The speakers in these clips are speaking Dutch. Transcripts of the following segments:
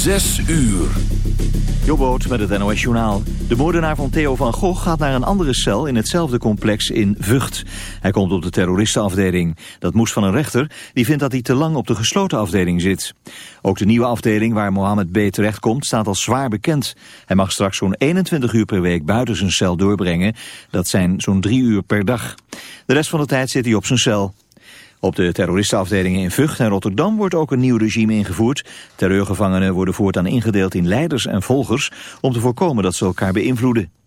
Zes uur. Jobboot met het NOS Journaal. De moordenaar van Theo van Gogh gaat naar een andere cel in hetzelfde complex in Vught. Hij komt op de terroristenafdeling. Dat moest van een rechter, die vindt dat hij te lang op de gesloten afdeling zit. Ook de nieuwe afdeling waar Mohammed B. terechtkomt staat als zwaar bekend. Hij mag straks zo'n 21 uur per week buiten zijn cel doorbrengen. Dat zijn zo'n drie uur per dag. De rest van de tijd zit hij op zijn cel. Op de terroristenafdelingen in Vught en Rotterdam wordt ook een nieuw regime ingevoerd. Terreurgevangenen worden voortaan ingedeeld in leiders en volgers... om te voorkomen dat ze elkaar beïnvloeden.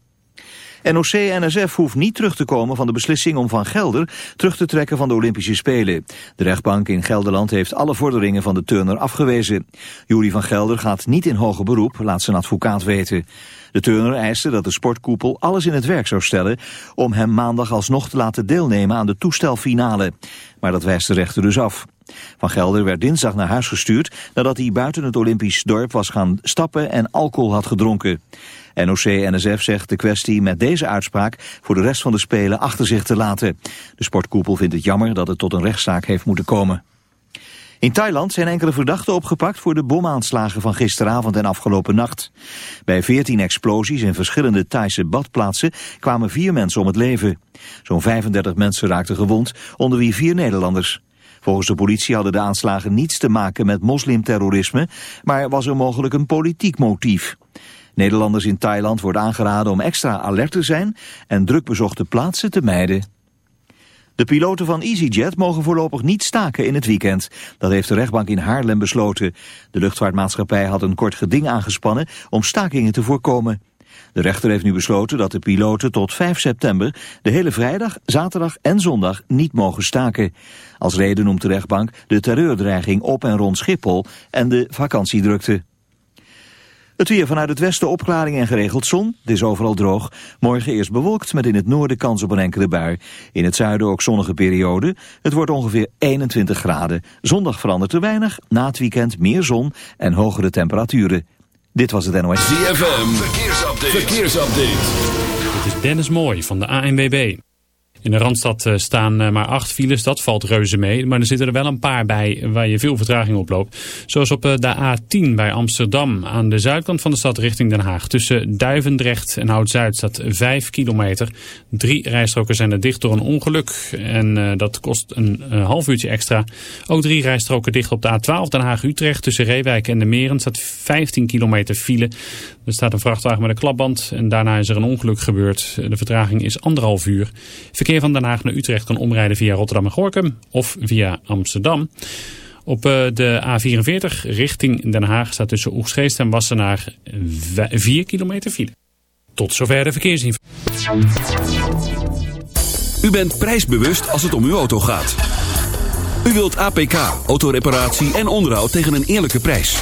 NOC-NSF hoeft niet terug te komen van de beslissing om Van Gelder terug te trekken van de Olympische Spelen. De rechtbank in Gelderland heeft alle vorderingen van de turner afgewezen. Jury van Gelder gaat niet in hoger beroep, laat zijn advocaat weten. De turner eiste dat de sportkoepel alles in het werk zou stellen om hem maandag alsnog te laten deelnemen aan de toestelfinale. Maar dat wijst de rechter dus af. Van Gelder werd dinsdag naar huis gestuurd nadat hij buiten het Olympisch dorp was gaan stappen en alcohol had gedronken. NOC-NSF zegt de kwestie met deze uitspraak voor de rest van de Spelen achter zich te laten. De sportkoepel vindt het jammer dat het tot een rechtszaak heeft moeten komen. In Thailand zijn enkele verdachten opgepakt voor de bomaanslagen van gisteravond en afgelopen nacht. Bij 14 explosies in verschillende Thaise badplaatsen kwamen vier mensen om het leven. Zo'n 35 mensen raakten gewond, onder wie vier Nederlanders. Volgens de politie hadden de aanslagen niets te maken met moslimterrorisme, maar was er mogelijk een politiek motief. Nederlanders in Thailand wordt aangeraden om extra alert te zijn en drukbezochte plaatsen te mijden. De piloten van EasyJet mogen voorlopig niet staken in het weekend. Dat heeft de rechtbank in Haarlem besloten. De luchtvaartmaatschappij had een kort geding aangespannen om stakingen te voorkomen. De rechter heeft nu besloten dat de piloten tot 5 september de hele vrijdag, zaterdag en zondag niet mogen staken. Als reden noemt de rechtbank de terreurdreiging op en rond Schiphol en de vakantiedrukte. Het weer vanuit het westen opklaring en geregeld zon. Het is overal droog. Morgen eerst bewolkt met in het noorden kans op een enkele bui. In het zuiden ook zonnige periode. Het wordt ongeveer 21 graden. Zondag verandert er weinig. Na het weekend meer zon en hogere temperaturen. Dit was het NOS. ZFM. Verkeersupdate. Verkeersupdate. Dit is Dennis Mooi van de ANWB. In de Randstad eh, staan eh, maar acht files, dat valt reuze mee. Maar er zitten er wel een paar bij waar je veel vertraging oploopt. Zoals op eh, de A10 bij Amsterdam aan de zuidkant van de stad richting Den Haag. Tussen Duivendrecht en Oud-Zuid staat 5 kilometer. Drie rijstroken zijn er dicht door een ongeluk en dat kost een half uurtje extra. Ook drie rijstroken dicht op de A12 Den Haag-Utrecht. Tussen Reewijk en de Meren staat 15 kilometer file. Er staat een vrachtwagen met een klapband en daarna is er een ongeluk gebeurd. De vertraging is anderhalf uur. Verkeer van Den Haag naar Utrecht kan omrijden via Rotterdam en Gorkum of via Amsterdam. Op eh, de A44 richting Den Haag staat tussen Oegstgeest en Wassenaar 4 kilometer file. Tot zover de verkeersinformatie. U bent prijsbewust als het om uw auto gaat. U wilt APK, autoreparatie en onderhoud tegen een eerlijke prijs.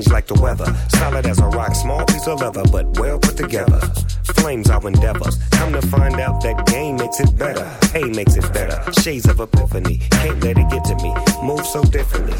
Change like the weather, solid as a rock, small piece of leather, but well put together. Flames our endeavors. Come to find out that game makes it better. Hey makes it better. Shades of epiphany. Can't let it get to me. Move so differently.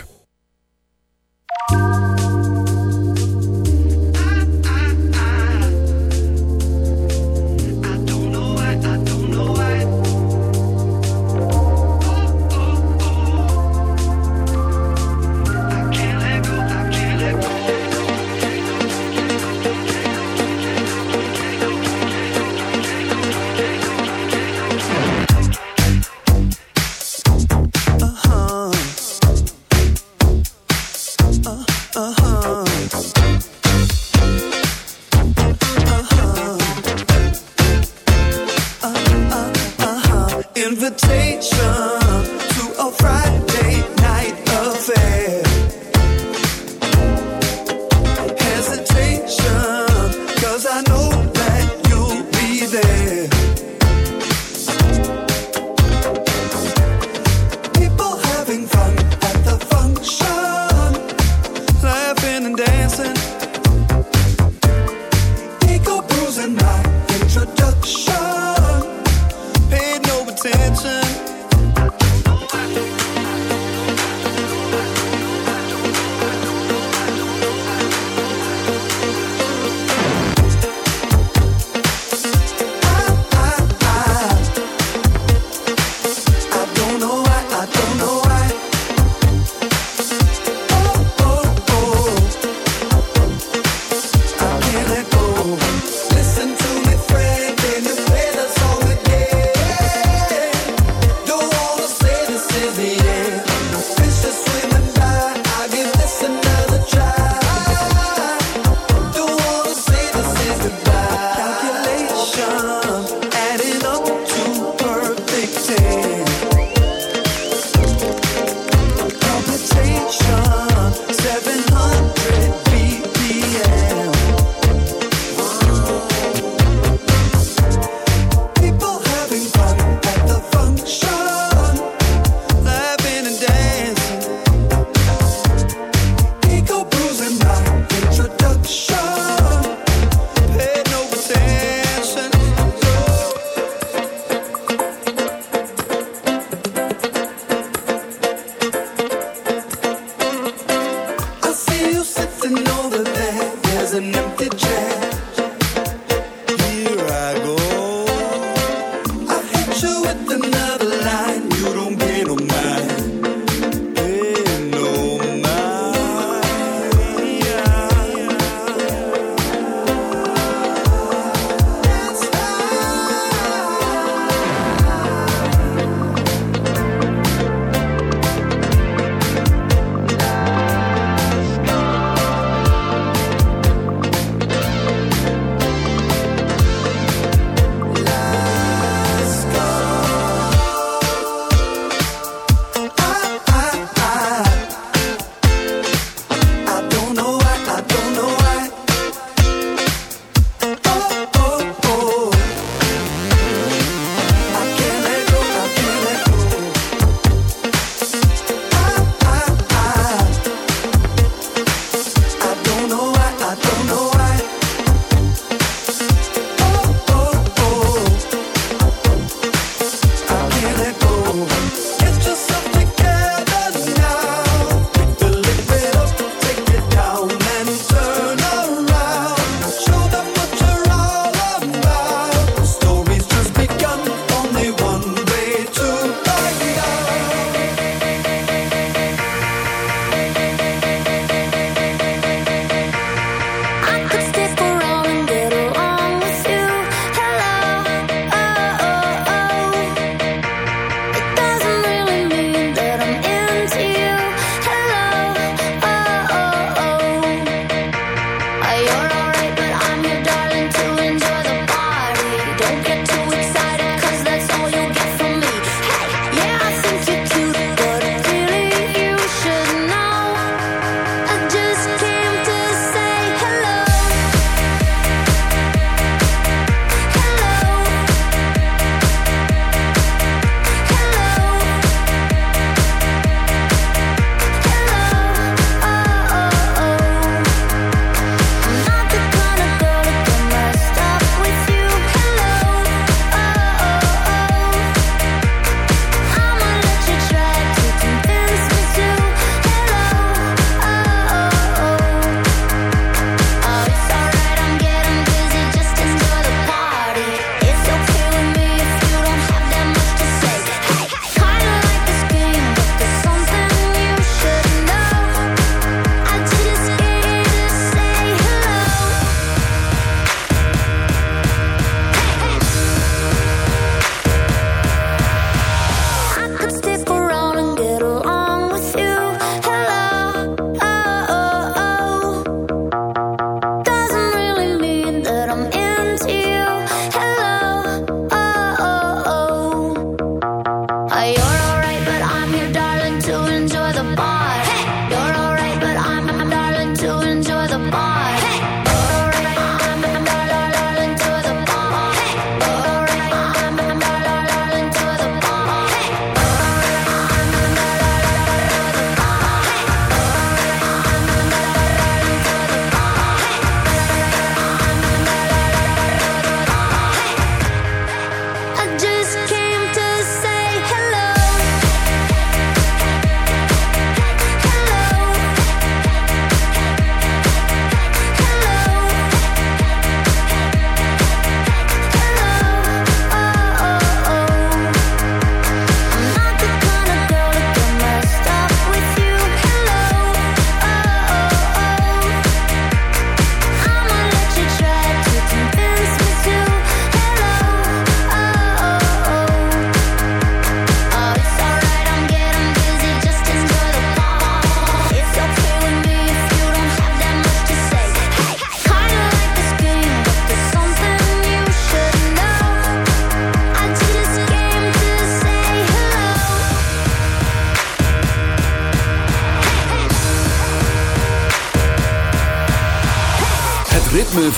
Uh huh.